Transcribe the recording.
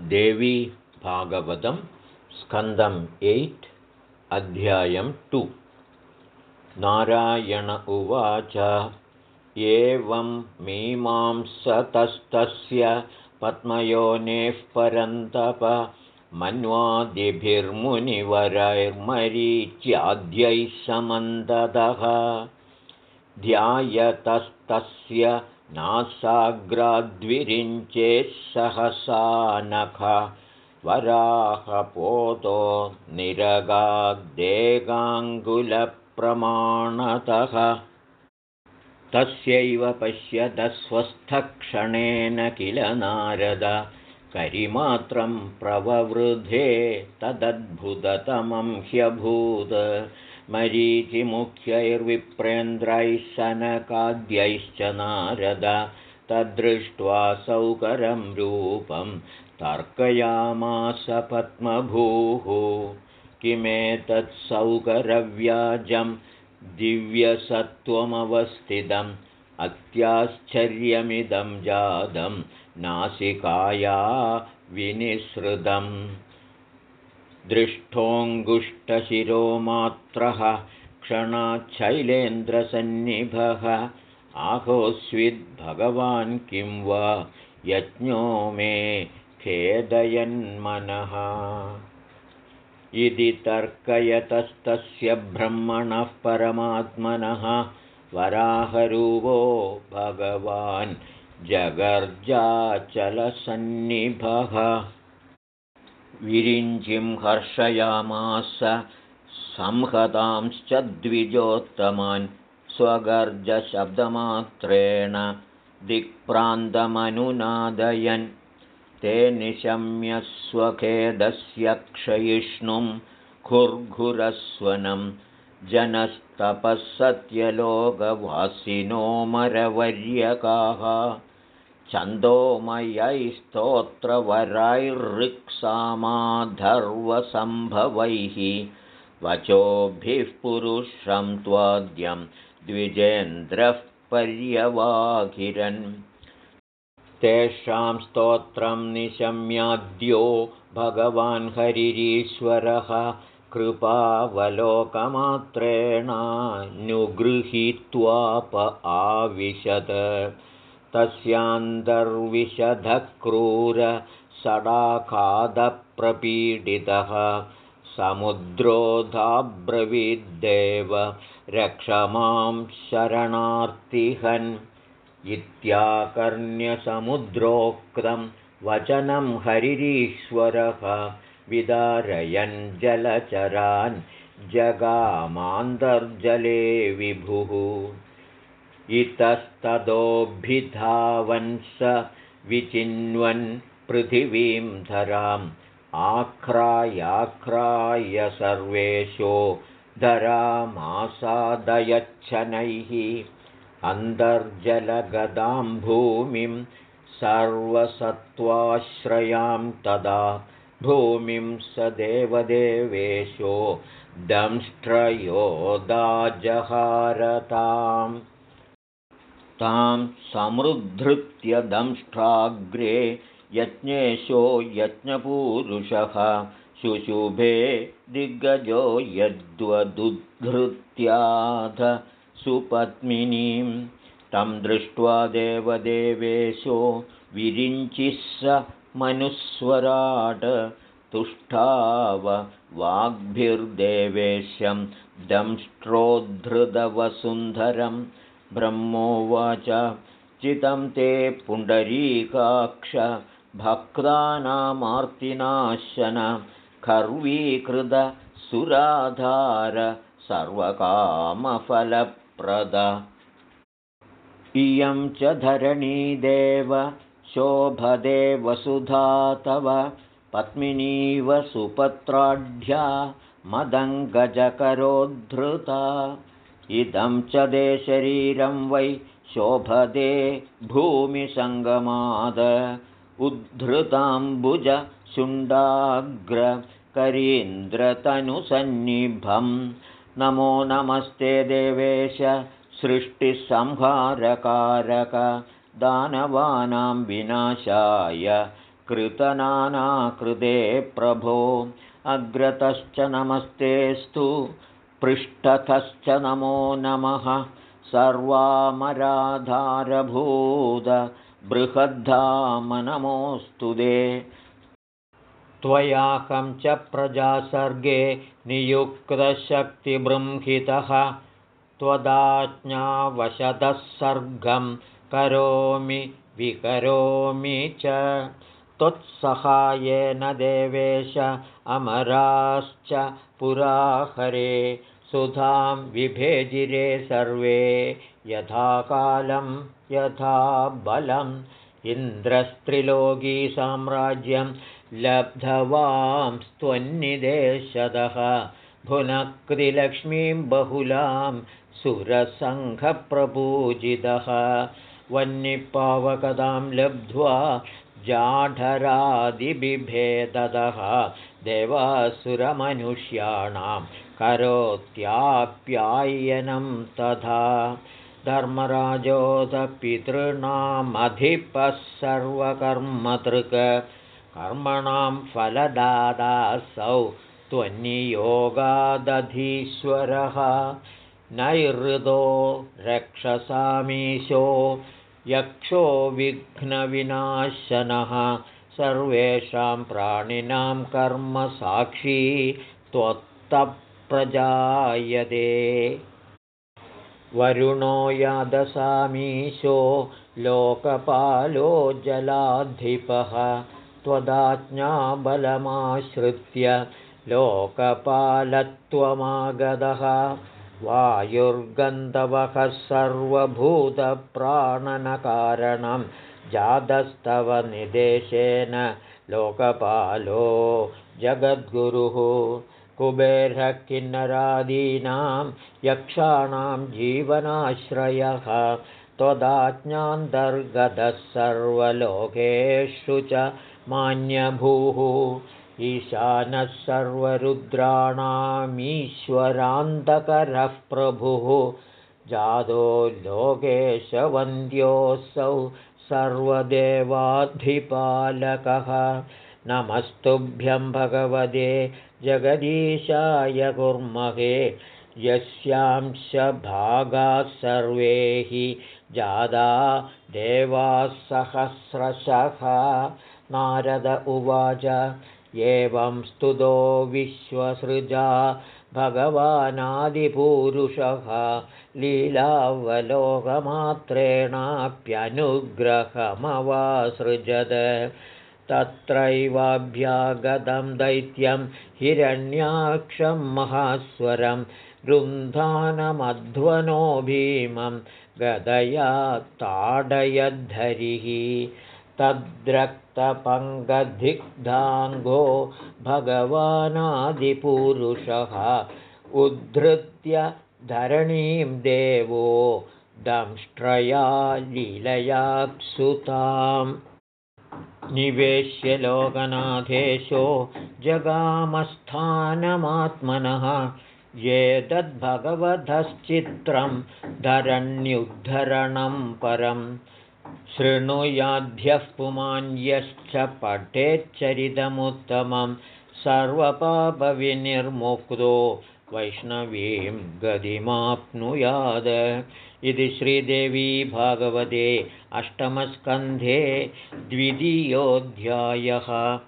देवी भागवतं स्कन्दम् एय्ट् अध्यायं टु। नारायण उवाच एवं मीमांसतस्तस्य पद्मयोनेः परन्तप मन्वादिभिर्मुनिवरैर्मरीच्याद्यैः समन्दतः ध्यायतस्तस्य नासाग्राद्विरिञ्चेः सहसा नख वराहपोतो निरगाद्देगाङ्गुलप्रमाणतः तस्यैव पश्यतस्वस्थक्षणेन किल नारद करिमात्रं प्रववृधे तदद्भुततमं ह्यभूत् मरीचिमुख्यैर्विप्रेन्द्रैः सनकाद्यैश्च नारद तद्दृष्ट्वा सौकरं रूपं तर्कयामास पद्मभूः। किमेतत्सौकरव्याजं दिव्यसत्त्वमवस्थितम् अत्याश्चर्यमिदं जातं नासिकाया विनिसृतम् दृष्टोऽङ्गुष्ठशिरोमात्रः क्षणाच्छैलेन्द्रसन्निभः। आहोस्विद्भगवान् किं वा? यज्ञो मे खेदयन्मनः। इति तर्कयतस्तस्य ब्रह्मणः परमात्मनः वराहरूपो भगवान् जगर्जाचलसन्निभः विरिञ्चिं हर्षयामास संहतांश्च द्विजोत्तमान् स्वगर्जशब्दमात्रेण दिक्प्रान्तमनुनादयन्। ते निशम्य स्वखेदस्य क्षयिष्णुं खुर्घुरस्वनं जनस्तपः सत्यलोकवासिनो मरवर्यकाः छन्दोमयैस्तोत्रवरैर्ऋक्सामाधर्वसम्भवैः वचोभिः पुरुषं त्वाद्यं द्विजेन्द्रः पर्यवाकिरन् तेषां स्तोत्रं निशम्याद्यो भगवान् हरिरीश्वरः कृपावलोकमात्रेणानुगृहीत्वाप आविशत् तस्यान्तर्विशधक्रूरसडाखादप्रपीडितः समुद्रोधाब्रवीद्देव रक्ष मां शरणार्तिहन्। इत्याकर्ण्यसमुद्रोक्तं वचनं हरिरीश्वरः। विदारयन् जलचरान् जगामान्तर्जले विभुः इतस्ततोऽभिधावन् स विचिन्वन् पृथिवीं धराम्। आख्रायाख्राय सर्वेशो धरामासादयच्छनैः। अन्तर्जलगदां भूमिं सर्वसत्त्वाश्रयां तदा भूमिं स देवदेवेशो दंष्ट्रयोदाजहारताम् तां समृद्धृत्य दंष्ट्राग्रे यज्ञेशो यज्ञपूरुषः शुशुभे दिग्गजो यद्वदुद्धृत्याध सुपत्मिनीं तं दृष्ट्वा देवदेवेशो विरिञ्चिः स मनुस्वराट् तुष्टाव वाग्भिर्देवेशं दंष्ट्रोद्धृतवसुन्धरम् ब्रह्मोवाच चितं ते पुण्डरीकाक्ष। भक्तानामार्तिनाशन। खर्वीकृतसुराधार सर्वकामफलप्रद। इयं च धरणीदेव शोभदे वसुधा तव। पत्मिनीव सुपत्राढ्या। मदङ्गजकरोद्धृता इदं च दे शरीरं वै शोभदे भूमिसङ्गमाद। उद्धृताम्बुजशुण्डाग्रकरीन्द्रतनुसन्निभं नमो नमस्ते देवेश सृष्टिसंहारकारक। दानवानां विनाशाय कृतनानाकृते प्रभो। अग्रतश्च नमस्तेस्तु पृष्ठतश्च नमो नमः। सर्वामराधारभूत बृहद्धामनमोऽस्तु ते त्वयाहं च प्रजासर्गे नियुक्तशक्तिबृंहितः। त्वदाज्ञावशतः सर्गं करोमि विकरोमि च। त्वत्सहायेन देवेश अमराश्च पुराहरे सुधां विभेजिरे सर्वे यथा कालं यथा बलम् इन्द्रस्त्रिलोकीसाम्राज्यं लब्धवांस्त्वन्निदेशदः भुनक्तिलक्ष्मीं बहुलां सुरसङ्घप्रपूजितः। वह्निपावकदां लब्ध्वा जाढरादिबिभेदः देवासुरमनुष्याणां करोत्याप्यायनं तथा। धर्मराजोदपितॄणामधिपः सर्वकर्मतृक्। कर्मणां फलदादासौ त्वन्नियोगादधीश्वरः। नैहृदो रक्षसामीशो यक्षो विघ्नविनाशनः। सर्वेषां प्राणिनां कर्मसाक्षी त्वत्तप्रजायते। वरुणो यादसामीशो लोकपालो जलाधिपः। त्वदाज्ञाबलमाश्रित्य लोकपालत्वमागतः वायुर्गन्धवः सर्वभूतप्राणनकारणं जातस्तव निदेशेन लोकपालो जगद्गुरुः। कुबेरः किन्नरादीनां यक्षाणां जीवनाश्रयः त्वदाज्ञान्तर्गतः सर्वलोकेषु च मान्यभूः ईशानः सर्वरुद्राणामीश्वरान्तकरः प्रभुः जादो लोकेशवन्द्योऽसौ सर्वदेवाधिपालकः। नमस्तुभ्यं भगवते जगदीशाय कुर्महे यस्यांशभागाः सर्वे हि जादा देवासहस्रशः। नारद उवाच एवं स्तुतो विश्वसृजा भगवानादिपूरुषः लीलावलोकमात्रेणाप्यनुग्रहमवासृजत्। तत्रैवाभ्यागतं दैत्यं हिरण्याक्षं महास्वरं रुन्धानमध्वनो भीमं गदया ताडयद्धरिः तद्रक्तपङ्गधिग्धाङ्गो भगवानादिपुरुषः उद्धृत्य धरणीं देवो दंष्ट्रया लीलयाप्सुताम् निवेश्य लोकनाथेशो जगामस्थानमात्मनः ये तद्भगवधश्चित्रं धरण्युद्धरणं परम् शृणुयाद्यः पुमान्यश्च पठेच्चरितमुत्तमं सर्वपापविनिर्मुक्तो वैष्णवीं गतिमाप्नुयाद। इति श्रीदेवी भागवते अष्टमस्कन्धे द्वितीयोऽध्यायः